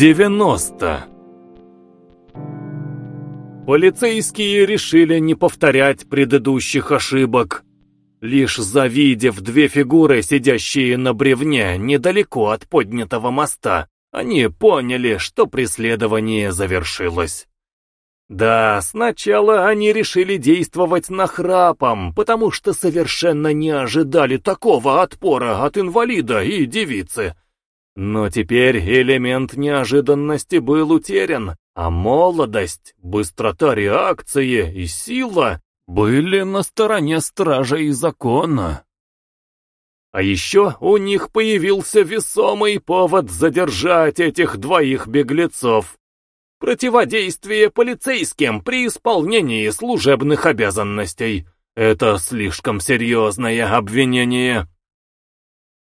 90. Полицейские решили не повторять предыдущих ошибок. Лишь завидев две фигуры, сидящие на бревне недалеко от поднятого моста, они поняли, что преследование завершилось. Да, сначала они решили действовать нахрапом, потому что совершенно не ожидали такого отпора от инвалида и девицы. Но теперь элемент неожиданности был утерян, а молодость, быстрота реакции и сила были на стороне стражей закона. А еще у них появился весомый повод задержать этих двоих беглецов. Противодействие полицейским при исполнении служебных обязанностей. Это слишком серьезное обвинение.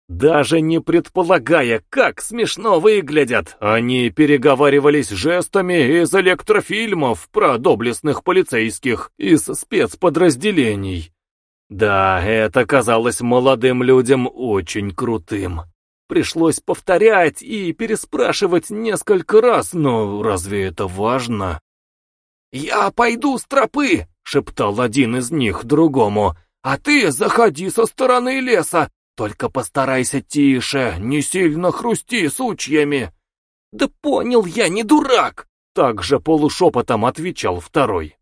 Даже не предполагая, как смешно выглядят, они переговаривались жестами из электрофильмов про доблестных полицейских из спецподразделений. Да, это казалось молодым людям очень крутым. Пришлось повторять и переспрашивать несколько раз, но разве это важно? «Я пойду с тропы!» — шептал один из них другому. «А ты заходи со стороны леса, только постарайся тише, не сильно хрусти сучьями. Да понял я, не дурак! Также полушепотом отвечал второй.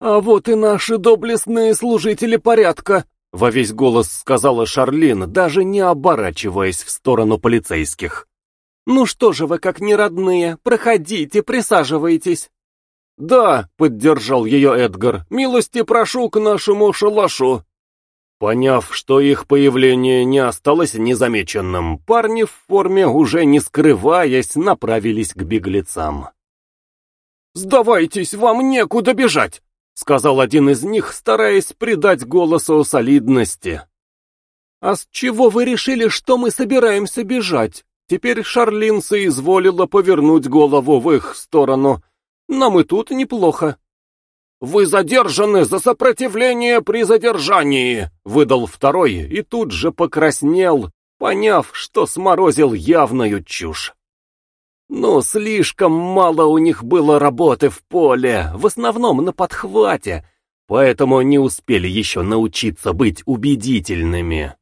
А вот и наши доблестные служители порядка, во весь голос сказала Шарлин, даже не оборачиваясь в сторону полицейских. «Ну что же вы, как не родные, проходите, присаживайтесь». «Да», — поддержал ее Эдгар, — «милости прошу к нашему шалашу». Поняв, что их появление не осталось незамеченным, парни в форме, уже не скрываясь, направились к беглецам. «Сдавайтесь, вам некуда бежать!» — сказал один из них, стараясь придать голосу солидности. «А с чего вы решили, что мы собираемся бежать?» Теперь Шарлин соизволила повернуть голову в их сторону. «Нам и тут неплохо». «Вы задержаны за сопротивление при задержании!» — выдал второй и тут же покраснел, поняв, что сморозил явную чушь. Но слишком мало у них было работы в поле, в основном на подхвате, поэтому не успели еще научиться быть убедительными.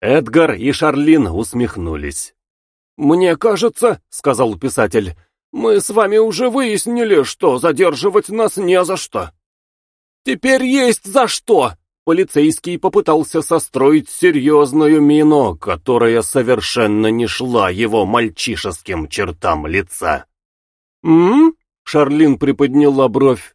Эдгар и Шарлин усмехнулись. «Мне кажется, — сказал писатель, — мы с вами уже выяснили, что задерживать нас не за что. Теперь есть за что. Полицейский попытался состроить серьезную мину, которая совершенно не шла его мальчишеским чертам лица. «М?», Шарлин приподняла бровь.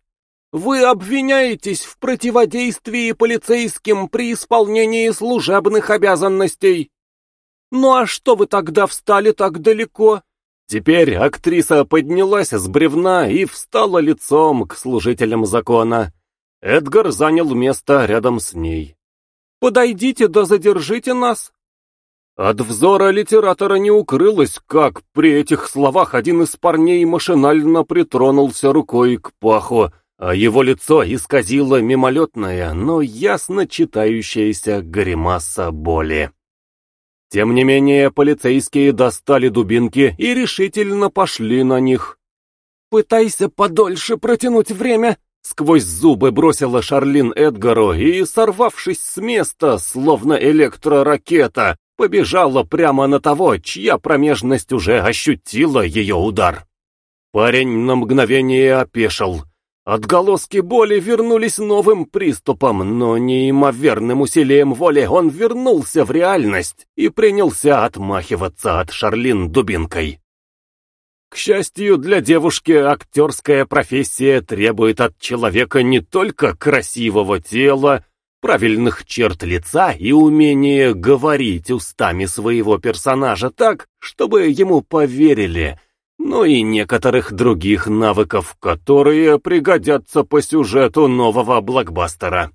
«Вы обвиняетесь в противодействии полицейским при исполнении служебных обязанностей. Ну а что вы тогда встали так далеко? Теперь актриса поднялась с бревна и встала лицом к служителям закона. Эдгар занял место рядом с ней. «Подойдите да задержите нас!» От взора литератора не укрылось, как при этих словах один из парней машинально притронулся рукой к паху, а его лицо исказило мимолетная, но ясно читающаяся гримаса боли. Тем не менее, полицейские достали дубинки и решительно пошли на них. «Пытайся подольше протянуть время!» Сквозь зубы бросила Шарлин Эдгару и, сорвавшись с места, словно электроракета, побежала прямо на того, чья промежность уже ощутила ее удар. Парень на мгновение опешил. Отголоски боли вернулись новым приступом, но неимоверным усилием воли он вернулся в реальность и принялся отмахиваться от Шарлин дубинкой. К счастью для девушки, актерская профессия требует от человека не только красивого тела, правильных черт лица и умения говорить устами своего персонажа так, чтобы ему поверили – но и некоторых других навыков, которые пригодятся по сюжету нового блокбастера.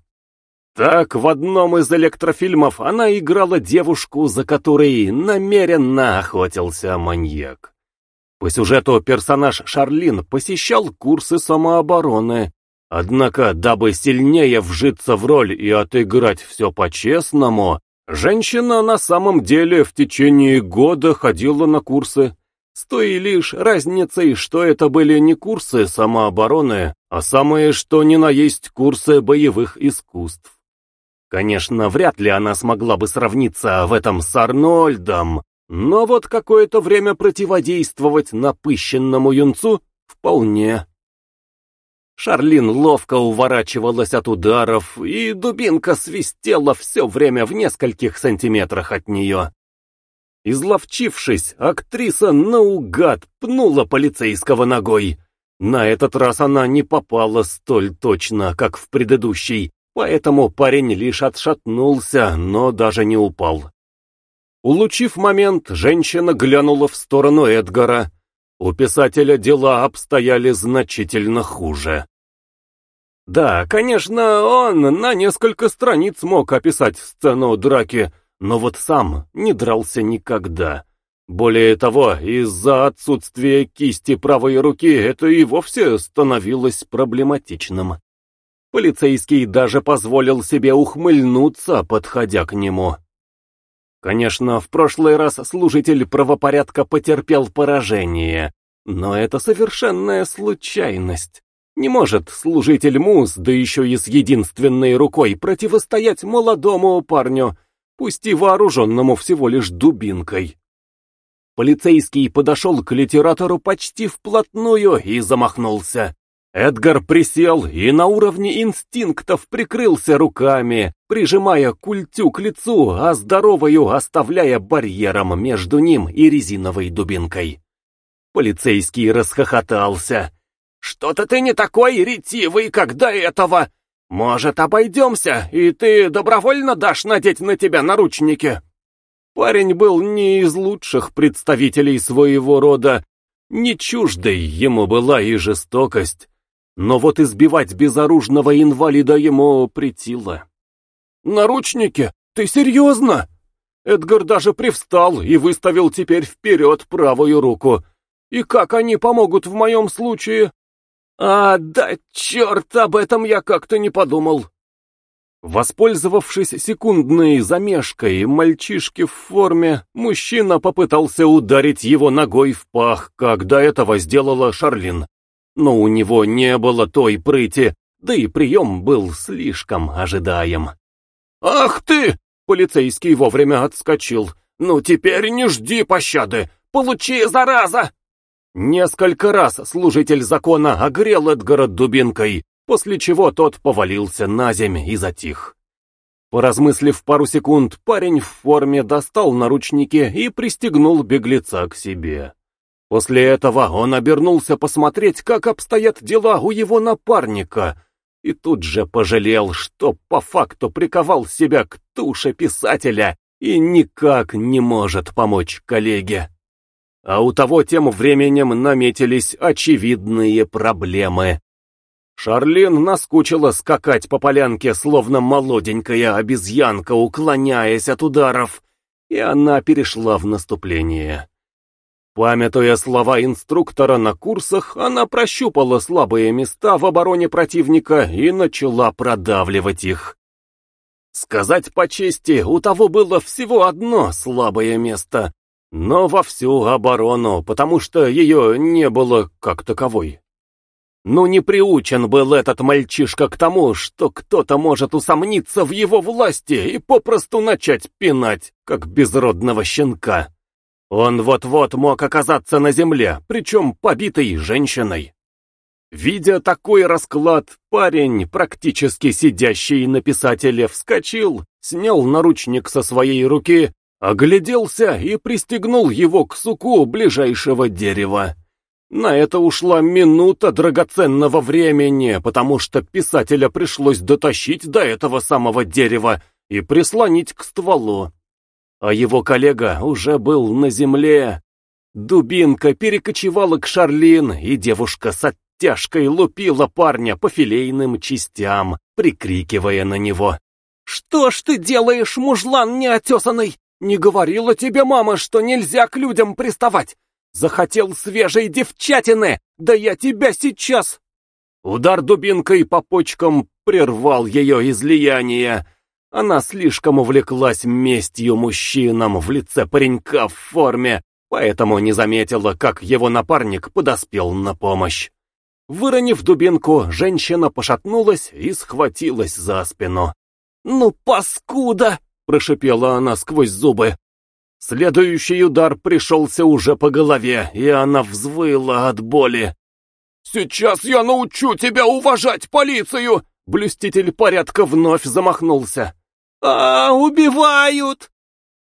Так, в одном из электрофильмов она играла девушку, за которой намеренно охотился маньяк. По сюжету персонаж Шарлин посещал курсы самообороны, однако, дабы сильнее вжиться в роль и отыграть все по-честному, женщина на самом деле в течение года ходила на курсы, с той лишь разницей, что это были не курсы самообороны, а самые что ни на есть курсы боевых искусств. Конечно, вряд ли она смогла бы сравниться в этом с Арнольдом, но вот какое-то время противодействовать напыщенному юнцу вполне. Шарлин ловко уворачивалась от ударов, и дубинка свистела все время в нескольких сантиметрах от нее. Изловчившись, актриса наугад пнула полицейского ногой. На этот раз она не попала столь точно, как в предыдущий, поэтому парень лишь отшатнулся, но даже не упал. Улучив момент, женщина глянула в сторону Эдгара, у писателя дела обстояли значительно хуже. Да, конечно, он на несколько страниц мог описать сцену драки, но вот сам не дрался никогда. Более того, из-за отсутствия кисти правой руки это и вовсе становилось проблематичным. Полицейский даже позволил себе ухмыльнуться, подходя к нему. Конечно, в прошлый раз служитель правопорядка потерпел поражение, но это совершенная случайность. Не может служитель Мус, да еще и с единственной рукой, противостоять молодому парню, пусть и вооруженному всего лишь дубинкой. Полицейский подошел к литератору почти вплотную и замахнулся. Эдгар присел и на уровне инстинктов прикрылся руками, прижимая культю к лицу, а здоровою оставляя барьером между ним и резиновой дубинкой. Полицейский расхохотался. «Что-то ты не такой ретивый, как до этого! Может, обойдемся, и ты добровольно дашь надеть на тебя наручники?» Парень был не из лучших представителей своего рода, не чуждой ему была и жестокость, но вот избивать безоружного инвалида ему притило. «Наручники? Ты серьезно?» Эдгар даже привстал и выставил теперь вперед правую руку. «И как они помогут в моем случае?» «А, да черт, об этом я как-то не подумал!» Воспользовавшись секундной замешкой мальчишки в форме, мужчина попытался ударить его ногой в пах, как до этого сделала Шарлин но у него не было той прыти, да и прием был слишком ожидаем. «Ах ты!» — полицейский вовремя отскочил. «Ну теперь не жди пощады! Получи, зараза!» Несколько раз служитель закона огрел Эдгара дубинкой, после чего тот повалился на земь и затих. Поразмыслив пару секунд, парень в форме достал наручники и пристегнул беглеца к себе. После этого он обернулся посмотреть, как обстоят дела у его напарника, и тут же пожалел, что по факту приковал себя к туше писателя и никак не может помочь коллеге. А у того тем временем наметились очевидные проблемы. Шарлин наскучила скакать по полянке, словно молоденькая обезьянка, уклоняясь от ударов, и она перешла в наступление. Памятуя слова инструктора на курсах, она прощупала слабые места в обороне противника и начала продавливать их. Сказать по чести, у того было всего одно слабое место, но во всю оборону, потому что ее не было как таковой. Ну не приучен был этот мальчишка к тому, что кто-то может усомниться в его власти и попросту начать пинать, как безродного щенка. Он вот-вот мог оказаться на земле, причем побитой женщиной. Видя такой расклад, парень, практически сидящий на писателе, вскочил, снял наручник со своей руки, огляделся и пристегнул его к суку ближайшего дерева. На это ушла минута драгоценного времени, потому что писателя пришлось дотащить до этого самого дерева и прислонить к стволу а его коллега уже был на земле. Дубинка перекочевала к Шарлин, и девушка с оттяжкой лупила парня по филейным частям, прикрикивая на него. «Что ж ты делаешь, мужлан неотесанный? Не говорила тебе мама, что нельзя к людям приставать? Захотел свежей девчатины, да я тебя сейчас...» Удар дубинкой по почкам прервал ее излияние, она слишком увлеклась местью мужчинам в лице паренька в форме, поэтому не заметила, как его напарник подоспел на помощь. Выронив дубинку, женщина пошатнулась и схватилась за спину. «Ну, паскуда!» — прошипела она сквозь зубы. Следующий удар пришелся уже по голове, и она взвыла от боли. «Сейчас я научу тебя уважать полицию!» Блюститель порядка вновь замахнулся. «А, убивают!»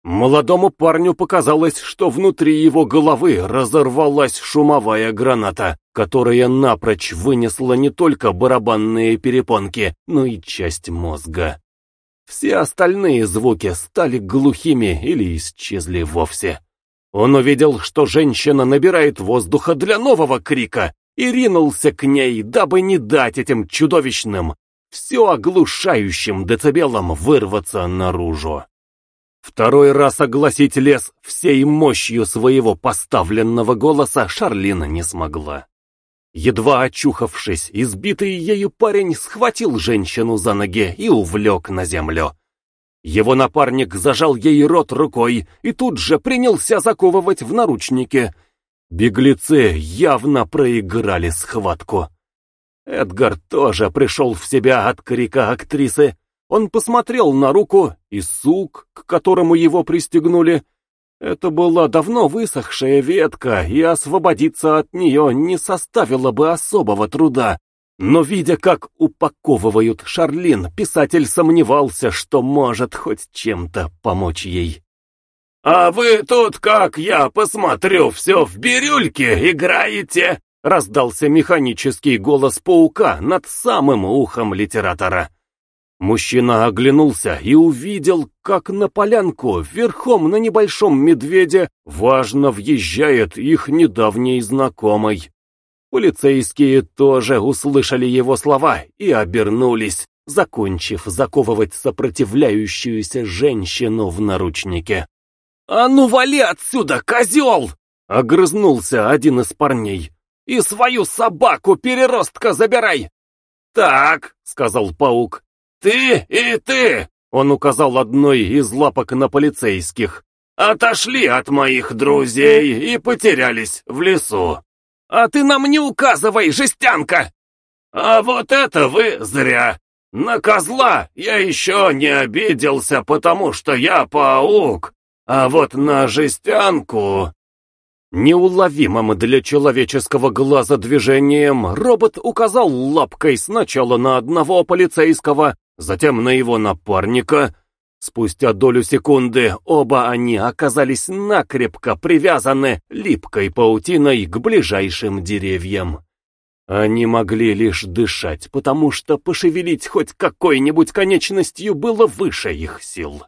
Молодому парню показалось, что внутри его головы разорвалась шумовая граната, которая напрочь вынесла не только барабанные перепонки, но и часть мозга. Все остальные звуки стали глухими или исчезли вовсе. Он увидел, что женщина набирает воздуха для нового крика, и ринулся к ней, дабы не дать этим чудовищным, все оглушающим децибелам вырваться наружу. Второй раз огласить лес всей мощью своего поставленного голоса Шарлина не смогла. Едва очухавшись, избитый ею парень схватил женщину за ноги и увлек на землю. Его напарник зажал ей рот рукой и тут же принялся заковывать в наручники. Беглецы явно проиграли схватку. Эдгар тоже пришел в себя от крика актрисы, он посмотрел на руку и сук, к которому его пристегнули. Это была давно высохшая ветка, и освободиться от нее не составило бы особого труда. Но видя, как упаковывают Шарлин, писатель сомневался, что может хоть чем-то помочь ей. «А вы тут, как я посмотрю, все в бирюльке играете?» раздался механический голос паука над самым ухом литератора. Мужчина оглянулся и увидел, как на полянку, верхом на небольшом медведе, важно въезжает их недавний знакомый. Полицейские тоже услышали его слова и обернулись, закончив заковывать сопротивляющуюся женщину в наручнике. «А ну вали отсюда, козел!» — огрызнулся один из парней. «И свою собаку переростка забирай!» «Так», — сказал паук, «Ты и ты!» — он указал одной из лапок на полицейских. «Отошли от моих друзей и потерялись в лесу. А ты нам не указывай, жестянка!» «А вот это вы зря! На козла я еще не обиделся, потому что я паук, а вот на жестянку...» Неуловимым для человеческого глаза движением робот указал лапкой сначала на одного полицейского, затем на его напарника. Спустя долю секунды оба они оказались накрепко привязаны липкой паутиной к ближайшим деревьям. Они могли лишь дышать, потому что пошевелить хоть какой-нибудь конечностью было выше их сил.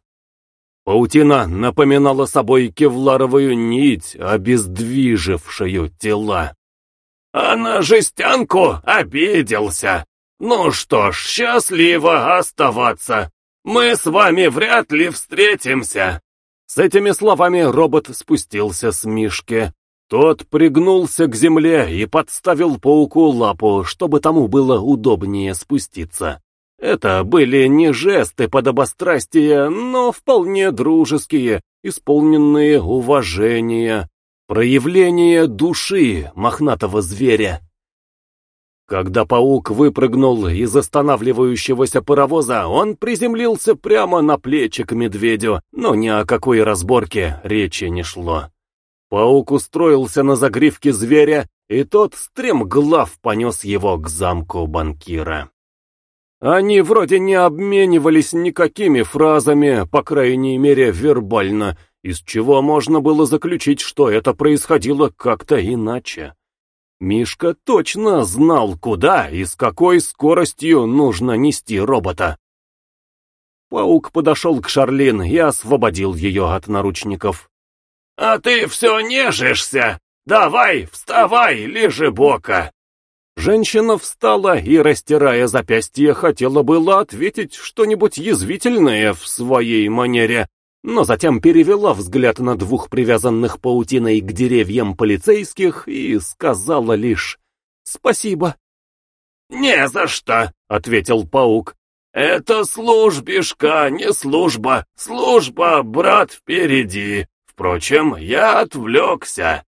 Паутина напоминала собой кевларовую нить, обездвижившую тела. «А на жестянку обиделся!» «Ну что ж, счастливо оставаться. Мы с вами вряд ли встретимся». С этими словами робот спустился с Мишки. Тот пригнулся к земле и подставил пауку лапу, чтобы тому было удобнее спуститься. Это были не жесты подобострастия, но вполне дружеские, исполненные уважения, проявление души мохнатого зверя. Когда паук выпрыгнул из останавливающегося паровоза, он приземлился прямо на плечи к медведю, но ни о какой разборке речи не шло. Паук устроился на загривке зверя, и тот стремглав понес его к замку банкира. Они вроде не обменивались никакими фразами, по крайней мере вербально, из чего можно было заключить, что это происходило как-то иначе. Мишка точно знал, куда и с какой скоростью нужно нести робота. Паук подошел к Шарлин и освободил ее от наручников. «А ты все нежишься! Давай, вставай, лежи бока!» Женщина встала и, растирая запястье, хотела было ответить что-нибудь язвительное в своей манере, но затем перевела взгляд на двух привязанных паутиной к деревьям полицейских и сказала лишь «Спасибо». «Не за что», — ответил паук. «Это службишка, не служба. Служба, брат, впереди. Впрочем, я отвлекся.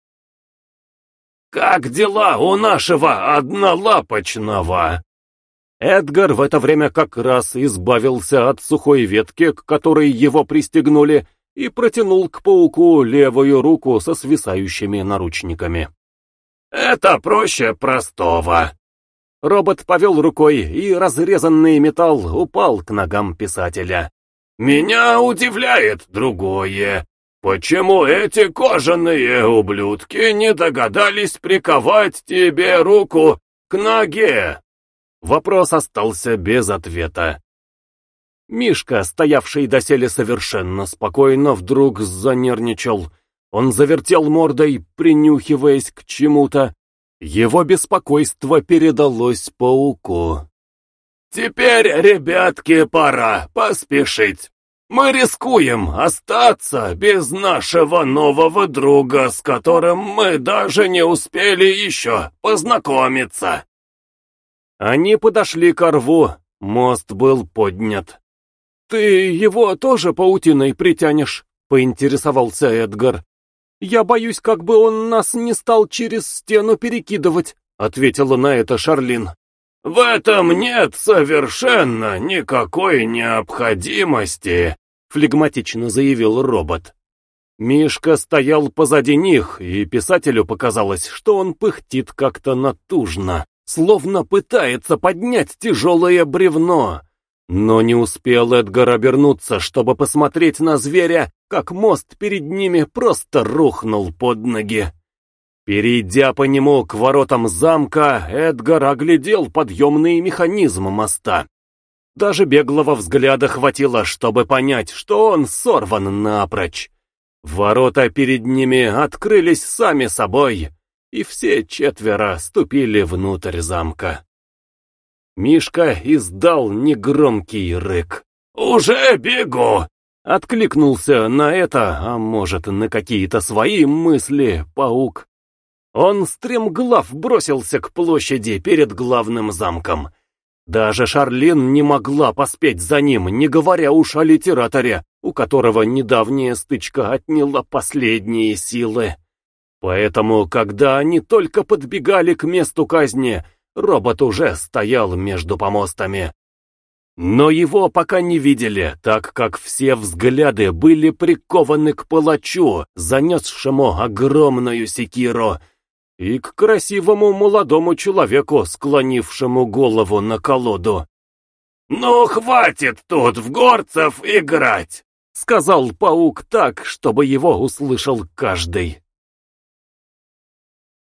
Как дела у нашего однолапочного? Эдгар в это время как раз избавился от сухой ветки, к которой его пристегнули, и протянул к пауку левую руку со свисающими наручниками. «Это проще простого». Робот повел рукой, и разрезанный металл упал к ногам писателя. «Меня удивляет другое. Почему эти кожаные ублюдки не догадались приковать тебе руку к ноге?» Вопрос остался без ответа. Мишка, стоявший доселе совершенно спокойно, вдруг занервничал. Он завертел мордой, принюхиваясь к чему-то. Его беспокойство передалось пауку. «Теперь, ребятки, пора поспешить. Мы рискуем остаться без нашего нового друга, с которым мы даже не успели еще познакомиться». Они подошли к рву, мост был поднят. «Ты его тоже паутиной притянешь?» — поинтересовался Эдгар. «Я боюсь, как бы он нас не стал через стену перекидывать», — ответила на это Шарлин. «В этом нет совершенно никакой необходимости», — флегматично заявил робот. Мишка стоял позади них, и писателю показалось, что он пыхтит как-то натужно, словно пытается поднять тяжелое бревно. Но не успел Эдгар обернуться, чтобы посмотреть на зверя, как мост перед ними просто рухнул под ноги. Перейдя по нему к воротам замка, Эдгар оглядел подъемный механизм моста. Даже беглого взгляда хватило, чтобы понять, что он сорван напрочь. Ворота перед ними открылись сами собой, и все четверо ступили внутрь замка. Мишка издал негромкий рык. «Уже бегу!» Откликнулся на это, а может, на какие-то свои мысли, паук. Он стремглав бросился к площади перед главным замком. Даже Шарлин не могла поспеть за ним, не говоря уж о литераторе, у которого недавняя стычка отняла последние силы. Поэтому, когда они только подбегали к месту казни, Робот уже стоял между помостами. Но его пока не видели, так как все взгляды были прикованы к палачу, занесшему огромную секиру, и к красивому молодому человеку, склонившему голову на колоду. «Ну, хватит тут в горцев играть!» — сказал паук так, чтобы его услышал каждый.